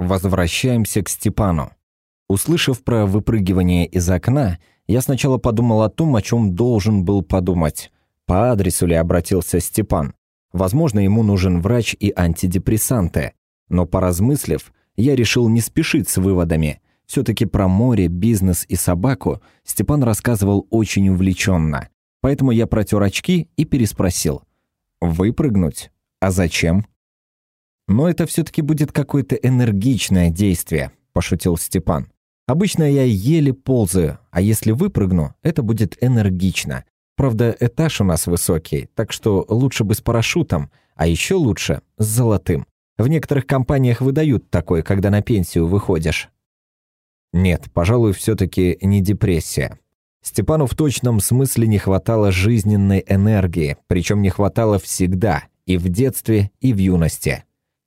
Возвращаемся к Степану. Услышав про выпрыгивание из окна, я сначала подумал о том, о чем должен был подумать. По адресу ли обратился Степан? Возможно, ему нужен врач и антидепрессанты. Но поразмыслив, я решил не спешить с выводами. Все-таки про море, бизнес и собаку Степан рассказывал очень увлеченно. Поэтому я протер очки и переспросил. «Выпрыгнуть? А зачем?» «Но это все-таки будет какое-то энергичное действие», – пошутил Степан. «Обычно я еле ползаю, а если выпрыгну, это будет энергично. Правда, этаж у нас высокий, так что лучше бы с парашютом, а еще лучше с золотым. В некоторых компаниях выдают такой, когда на пенсию выходишь». Нет, пожалуй, все-таки не депрессия. Степану в точном смысле не хватало жизненной энергии, причем не хватало всегда, и в детстве, и в юности.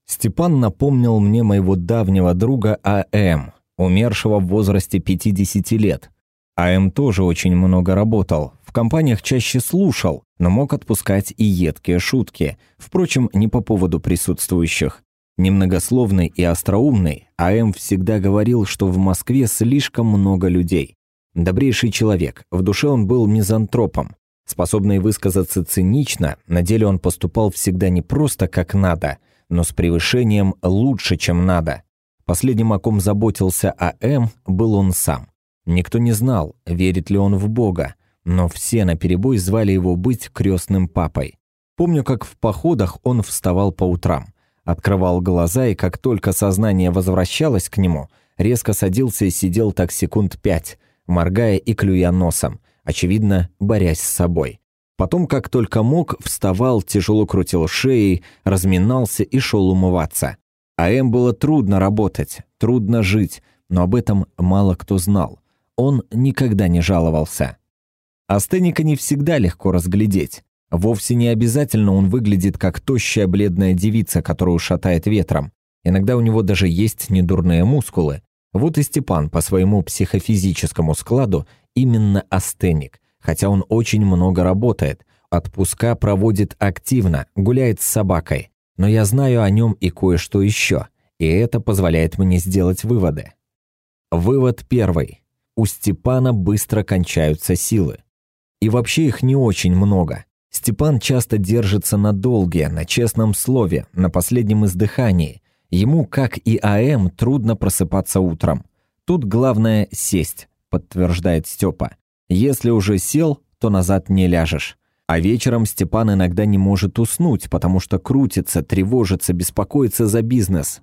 Степан напомнил мне моего давнего друга А.М., умершего в возрасте 50 лет. А.М. тоже очень много работал, в компаниях чаще слушал, но мог отпускать и едкие шутки, впрочем, не по поводу присутствующих. Немногословный и остроумный, А.М. всегда говорил, что в Москве слишком много людей. Добрейший человек, в душе он был мизантропом. Способный высказаться цинично, на деле он поступал всегда не просто как надо – но с превышением лучше, чем надо. Последним, о ком заботился А.М., был он сам. Никто не знал, верит ли он в Бога, но все наперебой звали его быть крестным папой. Помню, как в походах он вставал по утрам, открывал глаза и как только сознание возвращалось к нему, резко садился и сидел так секунд пять, моргая и клюя носом, очевидно, борясь с собой. Потом, как только мог, вставал, тяжело крутил шеей, разминался и шел умываться. А М было трудно работать, трудно жить, но об этом мало кто знал. Он никогда не жаловался. Астеника не всегда легко разглядеть. Вовсе не обязательно он выглядит как тощая бледная девица, которую шатает ветром. Иногда у него даже есть недурные мускулы. Вот и Степан по своему психофизическому складу именно астеник хотя он очень много работает, отпуска проводит активно, гуляет с собакой. Но я знаю о нем и кое-что еще, и это позволяет мне сделать выводы. Вывод первый. У Степана быстро кончаются силы. И вообще их не очень много. Степан часто держится на долге, на честном слове, на последнем издыхании. Ему, как и АМ, трудно просыпаться утром. Тут главное сесть, подтверждает Степа. Если уже сел, то назад не ляжешь. А вечером Степан иногда не может уснуть, потому что крутится, тревожится, беспокоится за бизнес.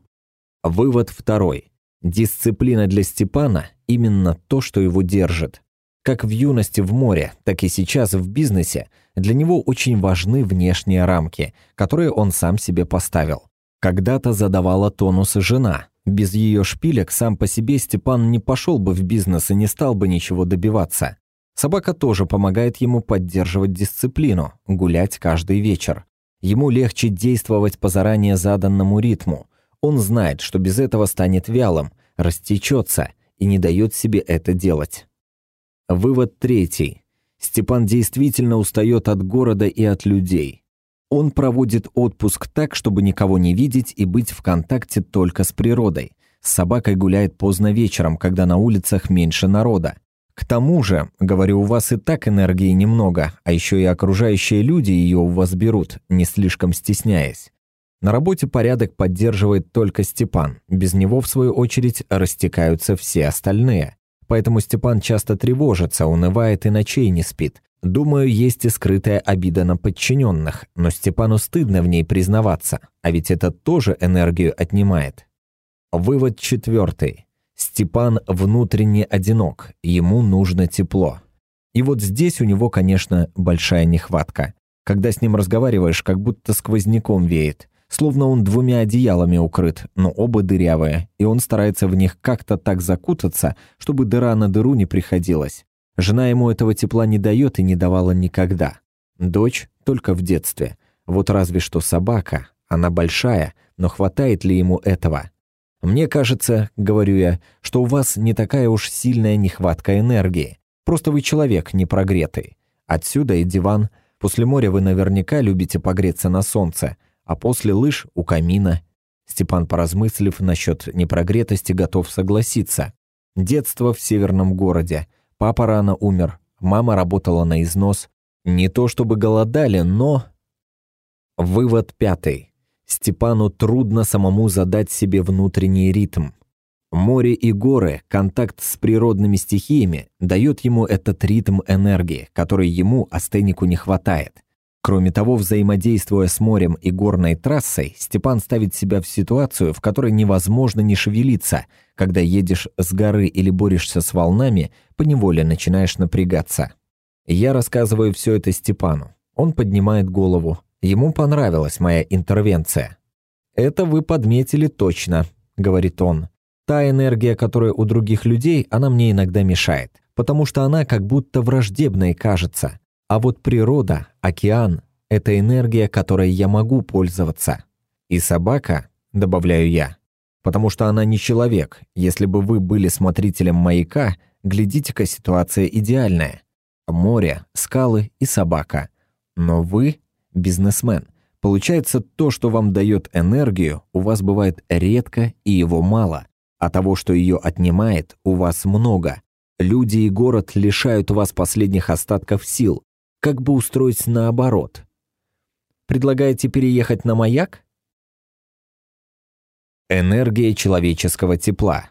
Вывод второй. Дисциплина для Степана – именно то, что его держит. Как в юности в море, так и сейчас в бизнесе для него очень важны внешние рамки, которые он сам себе поставил. Когда-то задавала тонус жена. Без ее шпилек сам по себе Степан не пошел бы в бизнес и не стал бы ничего добиваться. Собака тоже помогает ему поддерживать дисциплину, гулять каждый вечер. Ему легче действовать по заранее заданному ритму. Он знает, что без этого станет вялым, растечется и не дает себе это делать. Вывод третий. Степан действительно устает от города и от людей. Он проводит отпуск так, чтобы никого не видеть и быть в контакте только с природой. С собакой гуляет поздно вечером, когда на улицах меньше народа. К тому же, говорю, у вас и так энергии немного, а еще и окружающие люди ее у вас берут, не слишком стесняясь. На работе порядок поддерживает только Степан, без него, в свою очередь, растекаются все остальные. Поэтому Степан часто тревожится, унывает и ночей не спит. Думаю, есть и скрытая обида на подчиненных, но Степану стыдно в ней признаваться, а ведь это тоже энергию отнимает. Вывод четвертый. Степан внутренне одинок, ему нужно тепло. И вот здесь у него, конечно, большая нехватка. Когда с ним разговариваешь, как будто сквозняком веет. Словно он двумя одеялами укрыт, но оба дырявые, и он старается в них как-то так закутаться, чтобы дыра на дыру не приходилась. Жена ему этого тепла не дает и не давала никогда. Дочь только в детстве. Вот разве что собака. Она большая, но хватает ли ему этого? «Мне кажется, — говорю я, — что у вас не такая уж сильная нехватка энергии. Просто вы человек непрогретый. Отсюда и диван. После моря вы наверняка любите погреться на солнце, а после лыж — у камина». Степан, поразмыслив насчет непрогретости, готов согласиться. Детство в северном городе. Папа рано умер, мама работала на износ. Не то чтобы голодали, но... Вывод пятый. Степану трудно самому задать себе внутренний ритм. Море и горы, контакт с природными стихиями дает ему этот ритм энергии, который ему, астенику, не хватает. Кроме того, взаимодействуя с морем и горной трассой, Степан ставит себя в ситуацию, в которой невозможно не шевелиться. Когда едешь с горы или борешься с волнами, поневоле начинаешь напрягаться. Я рассказываю все это Степану. Он поднимает голову. Ему понравилась моя интервенция. «Это вы подметили точно», — говорит он. «Та энергия, которая у других людей, она мне иногда мешает, потому что она как будто враждебной кажется. А вот природа, океан — это энергия, которой я могу пользоваться. И собака, добавляю я, потому что она не человек. Если бы вы были смотрителем маяка, глядите-ка, ситуация идеальная. Море, скалы и собака. Но вы — бизнесмен. Получается, то, что вам дает энергию, у вас бывает редко и его мало, а того, что ее отнимает, у вас много. Люди и город лишают вас последних остатков сил, как бы устроить наоборот. Предлагаете переехать на маяк? Энергия человеческого тепла.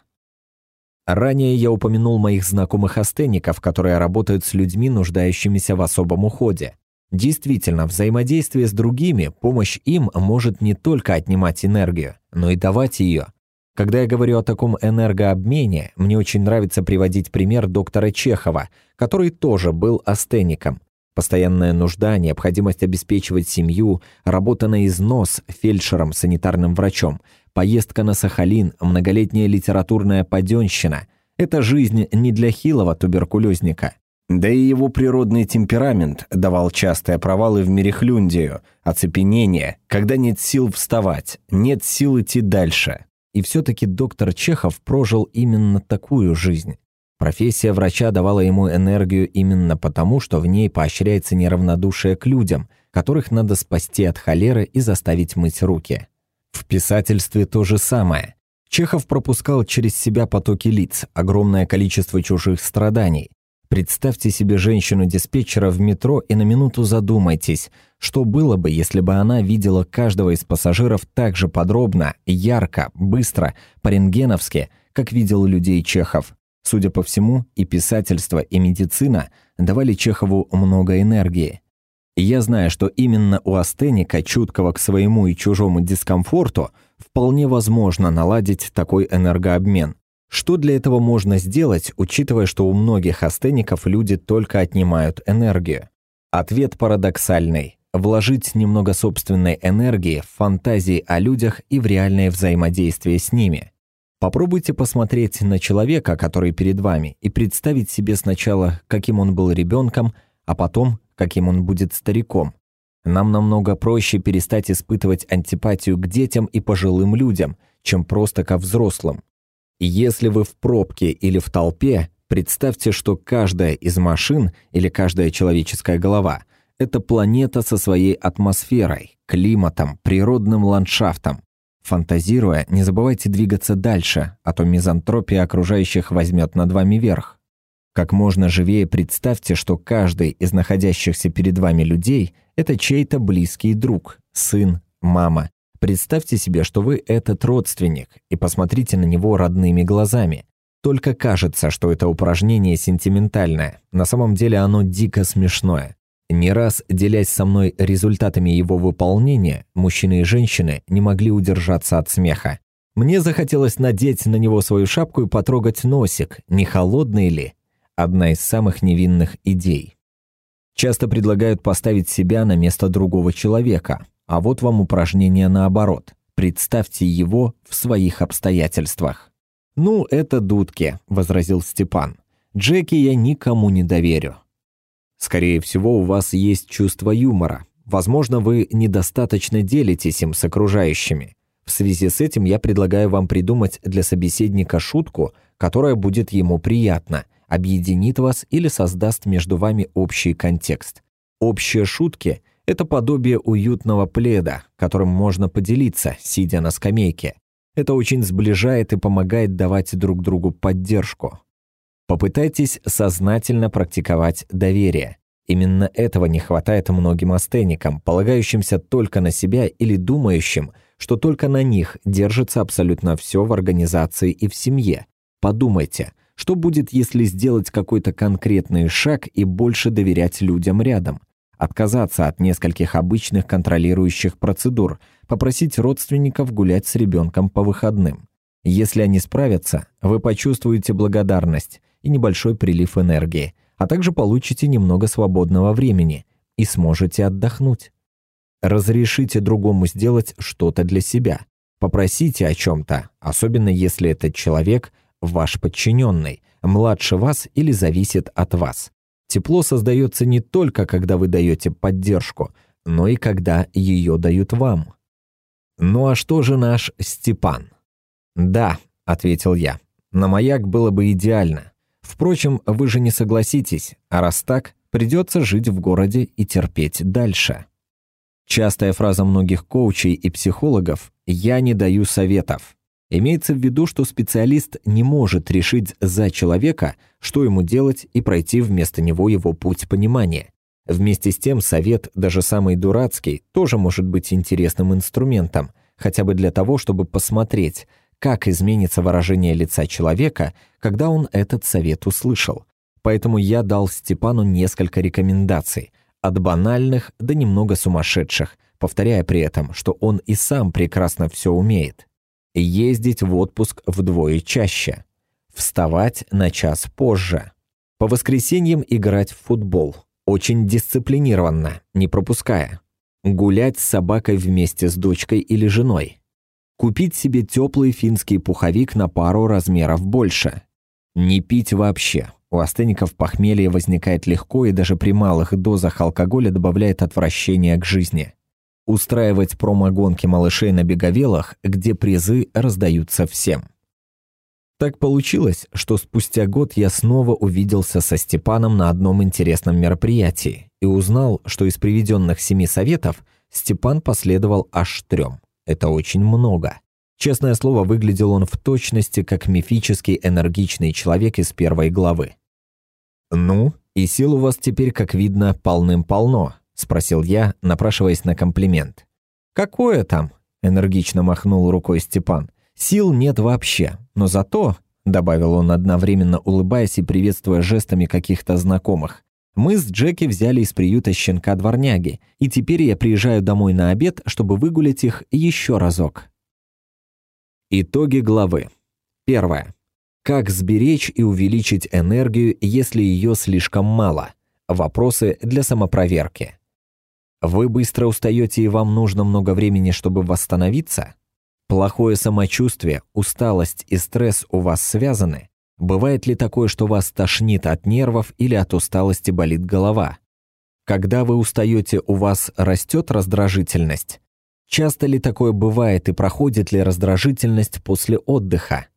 Ранее я упомянул моих знакомых астеников, которые работают с людьми, нуждающимися в особом уходе. Действительно, взаимодействие с другими, помощь им может не только отнимать энергию, но и давать ее. Когда я говорю о таком энергообмене, мне очень нравится приводить пример доктора Чехова, который тоже был астеником. Постоянная нужда, необходимость обеспечивать семью, работа на износ фельдшером, санитарным врачом, поездка на Сахалин, многолетняя литературная паденщина – это жизнь не для хилого туберкулезника. Да и его природный темперамент давал частые провалы в мерехлюндию, оцепенение, когда нет сил вставать, нет сил идти дальше. И все-таки доктор Чехов прожил именно такую жизнь. Профессия врача давала ему энергию именно потому, что в ней поощряется неравнодушие к людям, которых надо спасти от холеры и заставить мыть руки. В писательстве то же самое. Чехов пропускал через себя потоки лиц, огромное количество чужих страданий. Представьте себе женщину-диспетчера в метро и на минуту задумайтесь, что было бы, если бы она видела каждого из пассажиров так же подробно, ярко, быстро, по-рентгеновски, как видел людей Чехов. Судя по всему, и писательство, и медицина давали Чехову много энергии. Я знаю, что именно у астеника, чуткого к своему и чужому дискомфорту, вполне возможно наладить такой энергообмен. Что для этого можно сделать, учитывая, что у многих астеников люди только отнимают энергию? Ответ парадоксальный. Вложить немного собственной энергии в фантазии о людях и в реальное взаимодействие с ними. Попробуйте посмотреть на человека, который перед вами, и представить себе сначала, каким он был ребенком, а потом, каким он будет стариком. Нам намного проще перестать испытывать антипатию к детям и пожилым людям, чем просто ко взрослым. Если вы в пробке или в толпе, представьте, что каждая из машин или каждая человеческая голова – это планета со своей атмосферой, климатом, природным ландшафтом. Фантазируя, не забывайте двигаться дальше, а то мизантропия окружающих возьмет над вами верх. Как можно живее представьте, что каждый из находящихся перед вами людей – это чей-то близкий друг, сын, мама. Представьте себе, что вы этот родственник, и посмотрите на него родными глазами. Только кажется, что это упражнение сентиментальное. На самом деле оно дико смешное. Не раз, делясь со мной результатами его выполнения, мужчины и женщины не могли удержаться от смеха. Мне захотелось надеть на него свою шапку и потрогать носик, не холодный ли? Одна из самых невинных идей. Часто предлагают поставить себя на место другого человека, а вот вам упражнение наоборот. Представьте его в своих обстоятельствах. «Ну, это дудки», — возразил Степан. «Джеки я никому не доверю. Скорее всего, у вас есть чувство юмора. Возможно, вы недостаточно делитесь им с окружающими. В связи с этим я предлагаю вам придумать для собеседника шутку, которая будет ему приятна, объединит вас или создаст между вами общий контекст. Общие шутки – Это подобие уютного пледа, которым можно поделиться, сидя на скамейке. Это очень сближает и помогает давать друг другу поддержку. Попытайтесь сознательно практиковать доверие. Именно этого не хватает многим астеникам, полагающимся только на себя или думающим, что только на них держится абсолютно все в организации и в семье. Подумайте, что будет, если сделать какой-то конкретный шаг и больше доверять людям рядом? Отказаться от нескольких обычных контролирующих процедур, попросить родственников гулять с ребенком по выходным. Если они справятся, вы почувствуете благодарность и небольшой прилив энергии – а также получите немного свободного времени и сможете отдохнуть. Разрешите другому сделать что-то для себя. Попросите о чем-то, особенно если этот человек ваш подчиненный, младше вас или зависит от вас. Тепло создается не только, когда вы даете поддержку, но и когда ее дают вам. «Ну а что же наш Степан?» «Да», — ответил я, — «на маяк было бы идеально. Впрочем, вы же не согласитесь, а раз так, придется жить в городе и терпеть дальше. Частая фраза многих коучей и психологов «я не даю советов». Имеется в виду, что специалист не может решить за человека, что ему делать и пройти вместо него его путь понимания. Вместе с тем совет, даже самый дурацкий, тоже может быть интересным инструментом, хотя бы для того, чтобы посмотреть, как изменится выражение лица человека, когда он этот совет услышал. Поэтому я дал Степану несколько рекомендаций, от банальных до немного сумасшедших, повторяя при этом, что он и сам прекрасно все умеет. Ездить в отпуск вдвое чаще. Вставать на час позже. По воскресеньям играть в футбол. Очень дисциплинированно, не пропуская. Гулять с собакой вместе с дочкой или женой Купить себе теплый финский пуховик на пару размеров больше. Не пить вообще. У астеников похмелье возникает легко и даже при малых дозах алкоголя добавляет отвращение к жизни. Устраивать промогонки малышей на беговелах, где призы раздаются всем. Так получилось, что спустя год я снова увиделся со Степаном на одном интересном мероприятии и узнал, что из приведенных семи советов Степан последовал аж трем. Это очень много. Честное слово, выглядел он в точности как мифический энергичный человек из первой главы. «Ну, и сил у вас теперь, как видно, полным-полно», — спросил я, напрашиваясь на комплимент. «Какое там?» — энергично махнул рукой Степан. «Сил нет вообще, но зато...» — добавил он одновременно, улыбаясь и приветствуя жестами каких-то знакомых. Мы с Джеки взяли из приюта щенка-дворняги, и теперь я приезжаю домой на обед, чтобы выгулять их еще разок. Итоги главы. Первое. Как сберечь и увеличить энергию, если ее слишком мало? Вопросы для самопроверки. Вы быстро устаете и вам нужно много времени, чтобы восстановиться? Плохое самочувствие, усталость и стресс у вас связаны? Бывает ли такое, что вас тошнит от нервов или от усталости болит голова? Когда вы устаете, у вас растет раздражительность? Часто ли такое бывает и проходит ли раздражительность после отдыха?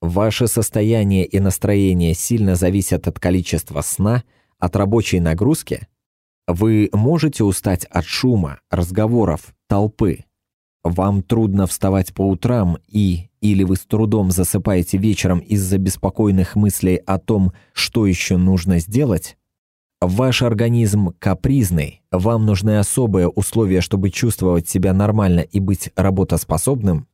Ваше состояние и настроение сильно зависят от количества сна, от рабочей нагрузки? Вы можете устать от шума, разговоров, толпы? Вам трудно вставать по утрам и или вы с трудом засыпаете вечером из-за беспокойных мыслей о том, что еще нужно сделать? Ваш организм капризный, вам нужны особые условия, чтобы чувствовать себя нормально и быть работоспособным?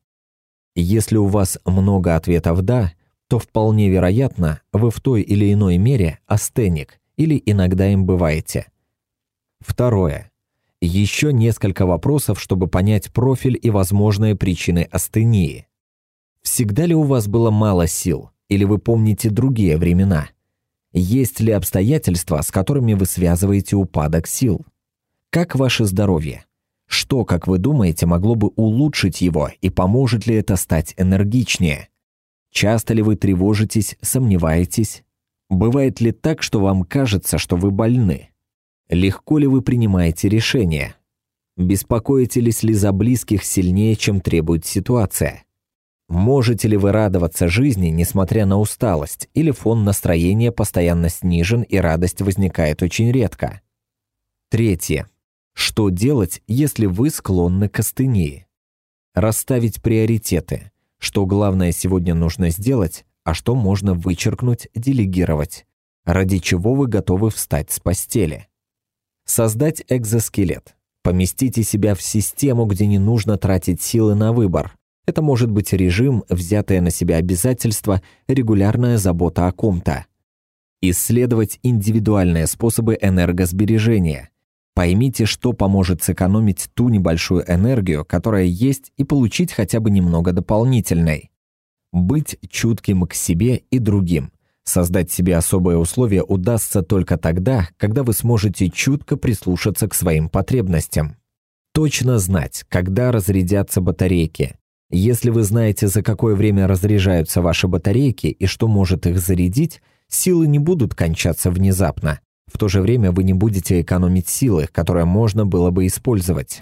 Если у вас много ответов «да», то вполне вероятно, вы в той или иной мере астеник или иногда им бываете. Второе. Еще несколько вопросов, чтобы понять профиль и возможные причины астении. Всегда ли у вас было мало сил, или вы помните другие времена? Есть ли обстоятельства, с которыми вы связываете упадок сил? Как ваше здоровье? Что, как вы думаете, могло бы улучшить его и поможет ли это стать энергичнее? Часто ли вы тревожитесь, сомневаетесь? Бывает ли так, что вам кажется, что вы больны? Легко ли вы принимаете решения? Беспокоитесь ли за близких сильнее, чем требует ситуация? Можете ли вы радоваться жизни, несмотря на усталость, или фон настроения постоянно снижен и радость возникает очень редко? Третье. Что делать, если вы склонны к астении? Расставить приоритеты. Что главное сегодня нужно сделать, а что можно вычеркнуть, делегировать. Ради чего вы готовы встать с постели. Создать экзоскелет. Поместите себя в систему, где не нужно тратить силы на выбор. Это может быть режим, взятое на себя обязательство, регулярная забота о ком-то. Исследовать индивидуальные способы энергосбережения. Поймите, что поможет сэкономить ту небольшую энергию, которая есть, и получить хотя бы немного дополнительной. Быть чутким к себе и другим. Создать себе особые условия удастся только тогда, когда вы сможете чутко прислушаться к своим потребностям. Точно знать, когда разрядятся батарейки. Если вы знаете, за какое время разряжаются ваши батарейки и что может их зарядить, силы не будут кончаться внезапно. В то же время вы не будете экономить силы, которые можно было бы использовать.